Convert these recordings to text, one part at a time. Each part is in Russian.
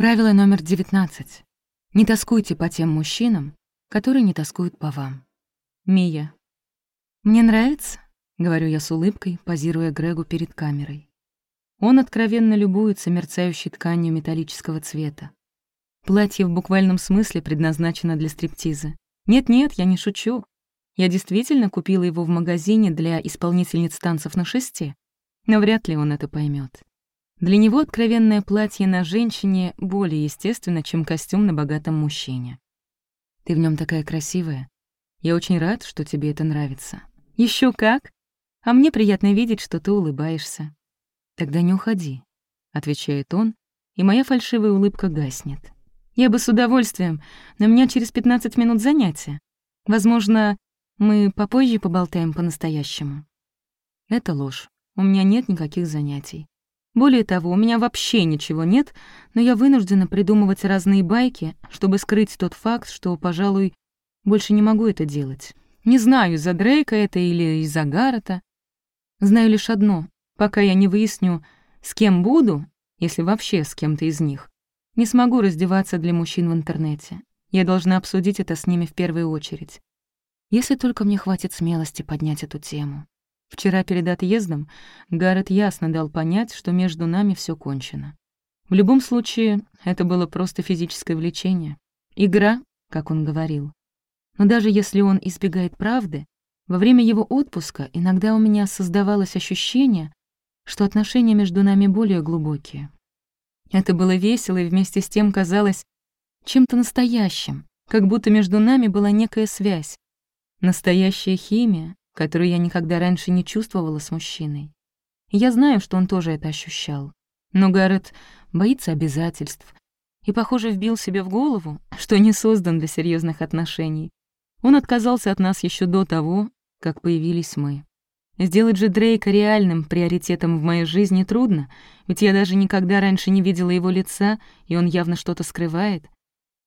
Правило номер 19. Не тоскуйте по тем мужчинам, которые не тоскуют по вам. Мия. «Мне нравится», — говорю я с улыбкой, позируя Грегу перед камерой. Он откровенно любуется мерцающей тканью металлического цвета. Платье в буквальном смысле предназначено для стриптиза. Нет-нет, я не шучу. Я действительно купила его в магазине для исполнительниц танцев на шесте, но вряд ли он это поймет. Для него откровенное платье на женщине более естественно, чем костюм на богатом мужчине. Ты в нем такая красивая. Я очень рад, что тебе это нравится. Еще как! А мне приятно видеть, что ты улыбаешься. Тогда не уходи, — отвечает он, и моя фальшивая улыбка гаснет. Я бы с удовольствием, но у меня через 15 минут занятия. Возможно, мы попозже поболтаем по-настоящему. Это ложь. У меня нет никаких занятий. Более того, у меня вообще ничего нет, но я вынуждена придумывать разные байки, чтобы скрыть тот факт, что, пожалуй, больше не могу это делать. Не знаю, из-за Дрейка это или из-за Гаррета. Знаю лишь одно. Пока я не выясню, с кем буду, если вообще с кем-то из них, не смогу раздеваться для мужчин в интернете. Я должна обсудить это с ними в первую очередь. Если только мне хватит смелости поднять эту тему. Вчера перед отъездом Гаррет ясно дал понять, что между нами все кончено. В любом случае, это было просто физическое влечение. Игра, как он говорил. Но даже если он избегает правды, во время его отпуска иногда у меня создавалось ощущение, что отношения между нами более глубокие. Это было весело и вместе с тем казалось чем-то настоящим, как будто между нами была некая связь. Настоящая химия, которую я никогда раньше не чувствовала с мужчиной. я знаю, что он тоже это ощущал. Но Гаррет боится обязательств и, похоже, вбил себе в голову, что не создан для серьезных отношений. Он отказался от нас еще до того, как появились мы. Сделать же Дрейка реальным приоритетом в моей жизни трудно, ведь я даже никогда раньше не видела его лица, и он явно что-то скрывает.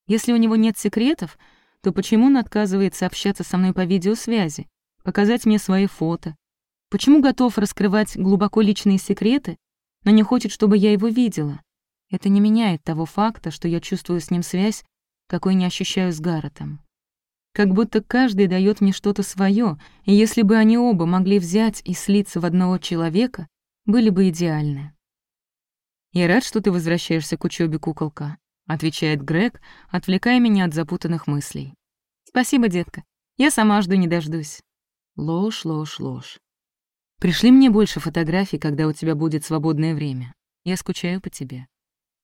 Если у него нет секретов, то почему он отказывается общаться со мной по видеосвязи? Показать мне свои фото. Почему готов раскрывать глубоко личные секреты, но не хочет, чтобы я его видела? Это не меняет того факта, что я чувствую с ним связь, какой не ощущаю с Гарретом. Как будто каждый дает мне что-то свое, и если бы они оба могли взять и слиться в одного человека, были бы идеальны. «Я рад, что ты возвращаешься к учебе, куколка», — отвечает Грег, отвлекая меня от запутанных мыслей. «Спасибо, детка. Я сама жду не дождусь». Ложь, ложь, ложь. Пришли мне больше фотографий, когда у тебя будет свободное время. Я скучаю по тебе.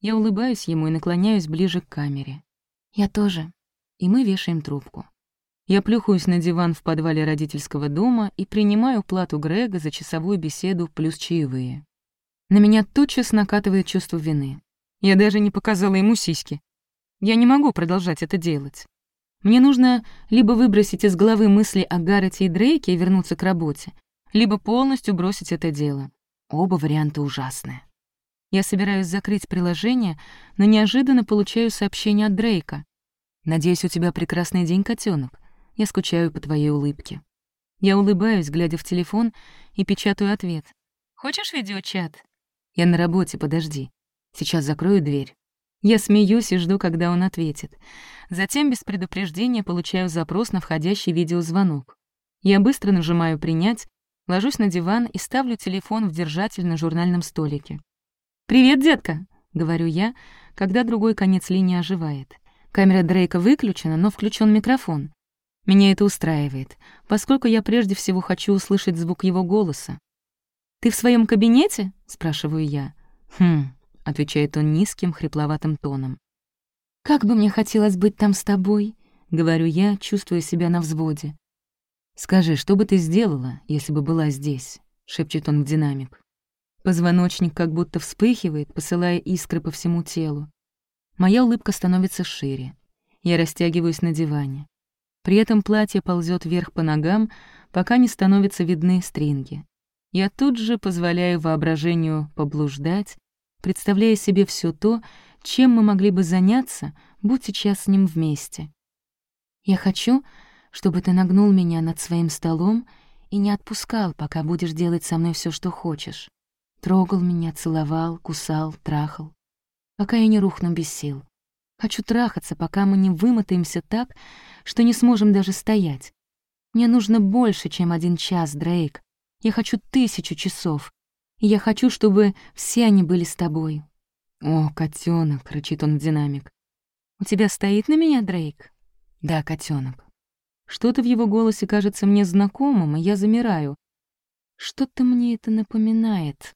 Я улыбаюсь ему и наклоняюсь ближе к камере. Я тоже. И мы вешаем трубку. Я плюхаюсь на диван в подвале родительского дома и принимаю плату Грега за часовую беседу плюс чаевые. На меня тотчас накатывает чувство вины. Я даже не показала ему сиськи. Я не могу продолжать это делать. Мне нужно либо выбросить из головы мысли о Гаррете и Дрейке и вернуться к работе, либо полностью бросить это дело. Оба варианта ужасные. Я собираюсь закрыть приложение, но неожиданно получаю сообщение от Дрейка. «Надеюсь, у тебя прекрасный день, котенок. Я скучаю по твоей улыбке». Я улыбаюсь, глядя в телефон, и печатаю ответ. «Хочешь видеочат?» «Я на работе, подожди. Сейчас закрою дверь». Я смеюсь и жду, когда он ответит. Затем без предупреждения получаю запрос на входящий видеозвонок. Я быстро нажимаю «Принять», ложусь на диван и ставлю телефон в держатель на журнальном столике. «Привет, детка!» — говорю я, когда другой конец линии оживает. Камера Дрейка выключена, но включен микрофон. Меня это устраивает, поскольку я прежде всего хочу услышать звук его голоса. «Ты в своем кабинете?» — спрашиваю я. «Хм, отвечает он низким, хрипловатым тоном. «Как бы мне хотелось быть там с тобой», — говорю я, чувствуя себя на взводе. «Скажи, что бы ты сделала, если бы была здесь?» — шепчет он в динамик. Позвоночник как будто вспыхивает, посылая искры по всему телу. Моя улыбка становится шире. Я растягиваюсь на диване. При этом платье ползет вверх по ногам, пока не становятся видны стринги. Я тут же позволяю воображению поблуждать, представляя себе все то, чем мы могли бы заняться, будь сейчас с ним вместе. Я хочу, чтобы ты нагнул меня над своим столом и не отпускал, пока будешь делать со мной все, что хочешь. Трогал меня, целовал, кусал, трахал. Пока я не рухну без сил. Хочу трахаться, пока мы не вымотаемся так, что не сможем даже стоять. Мне нужно больше, чем один час, Дрейк. Я хочу тысячу часов. Я хочу, чтобы все они были с тобой. «О, котенок, рычит он в динамик. «У тебя стоит на меня, Дрейк?» «Да, котенок. Что-то в его голосе кажется мне знакомым, и я замираю. Что-то мне это напоминает.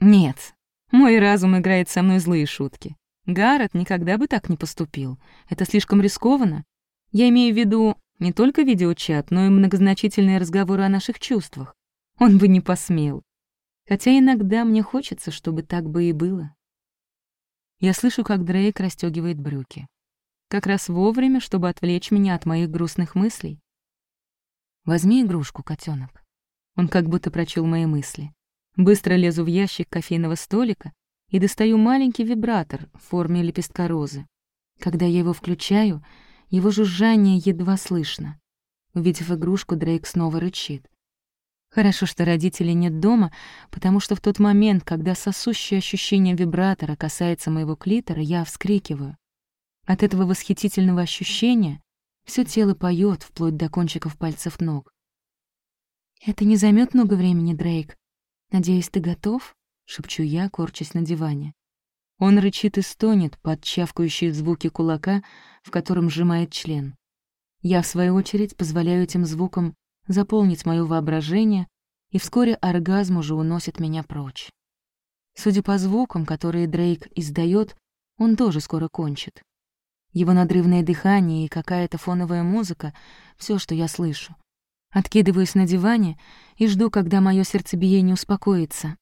Нет, мой разум играет со мной злые шутки. Гаррет никогда бы так не поступил. Это слишком рискованно. Я имею в виду не только видеочат, но и многозначительные разговоры о наших чувствах. Он бы не посмел. Хотя иногда мне хочется, чтобы так бы и было. Я слышу, как Дрейк расстёгивает брюки как раз вовремя, чтобы отвлечь меня от моих грустных мыслей. «Возьми игрушку, котенок. Он как будто прочел мои мысли. Быстро лезу в ящик кофейного столика и достаю маленький вибратор в форме лепестка розы. Когда я его включаю, его жужжание едва слышно. Увидев игрушку, Дрейк снова рычит. Хорошо, что родителей нет дома, потому что в тот момент, когда сосущее ощущение вибратора касается моего клитора, я вскрикиваю. От этого восхитительного ощущения все тело поет вплоть до кончиков пальцев ног. «Это не займет много времени, Дрейк. Надеюсь, ты готов?» — шепчу я, корчась на диване. Он рычит и стонет под чавкающие звуки кулака, в котором сжимает член. Я, в свою очередь, позволяю этим звукам заполнить моё воображение, и вскоре оргазм уже уносит меня прочь. Судя по звукам, которые Дрейк издает, он тоже скоро кончит. Его надрывное дыхание и какая-то фоновая музыка — все, что я слышу. Откидываюсь на диване и жду, когда мое сердцебиение успокоится.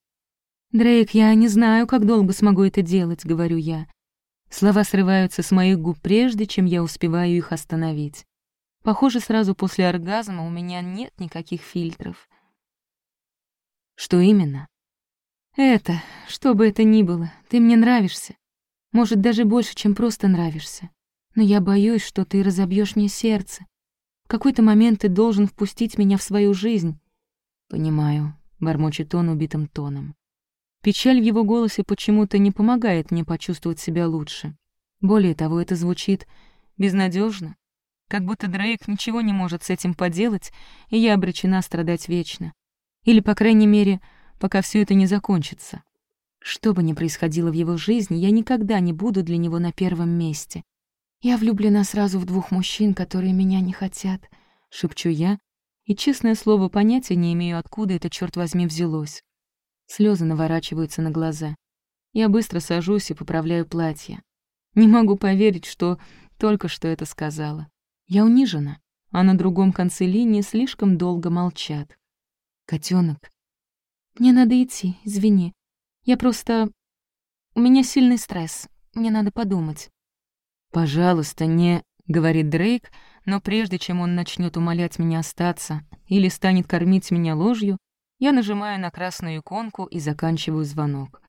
«Дрейк, я не знаю, как долго смогу это делать», — говорю я. Слова срываются с моих губ прежде, чем я успеваю их остановить. Похоже, сразу после оргазма у меня нет никаких фильтров. Что именно? Это, что бы это ни было, ты мне нравишься. Может, даже больше, чем просто нравишься но я боюсь, что ты разобьешь мне сердце. В какой-то момент ты должен впустить меня в свою жизнь. Понимаю, бормочет он убитым тоном. Печаль в его голосе почему-то не помогает мне почувствовать себя лучше. Более того, это звучит безнадежно, как будто Дрейк ничего не может с этим поделать, и я обречена страдать вечно. Или, по крайней мере, пока все это не закончится. Что бы ни происходило в его жизни, я никогда не буду для него на первом месте. «Я влюблена сразу в двух мужчин, которые меня не хотят», — шепчу я, и, честное слово, понятия не имею, откуда это, черт возьми, взялось. Слезы наворачиваются на глаза. Я быстро сажусь и поправляю платье. Не могу поверить, что только что это сказала. Я унижена, а на другом конце линии слишком долго молчат. Котенок, Мне надо идти, извини. Я просто... У меня сильный стресс. Мне надо подумать. «Пожалуйста, не...» — говорит Дрейк, но прежде чем он начнет умолять меня остаться или станет кормить меня ложью, я нажимаю на красную иконку и заканчиваю звонок.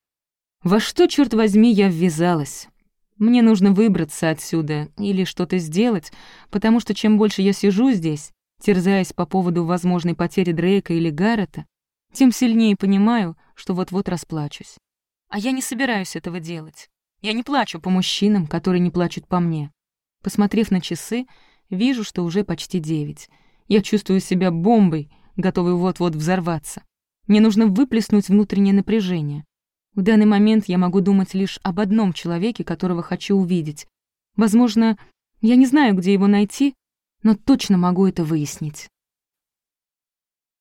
Во что, черт возьми, я ввязалась? Мне нужно выбраться отсюда или что-то сделать, потому что чем больше я сижу здесь, терзаясь по поводу возможной потери Дрейка или Гаррета, тем сильнее понимаю, что вот-вот расплачусь. А я не собираюсь этого делать. Я не плачу по мужчинам, которые не плачут по мне. Посмотрев на часы, вижу, что уже почти девять. Я чувствую себя бомбой, готовой вот-вот взорваться. Мне нужно выплеснуть внутреннее напряжение. В данный момент я могу думать лишь об одном человеке, которого хочу увидеть. Возможно, я не знаю, где его найти, но точно могу это выяснить.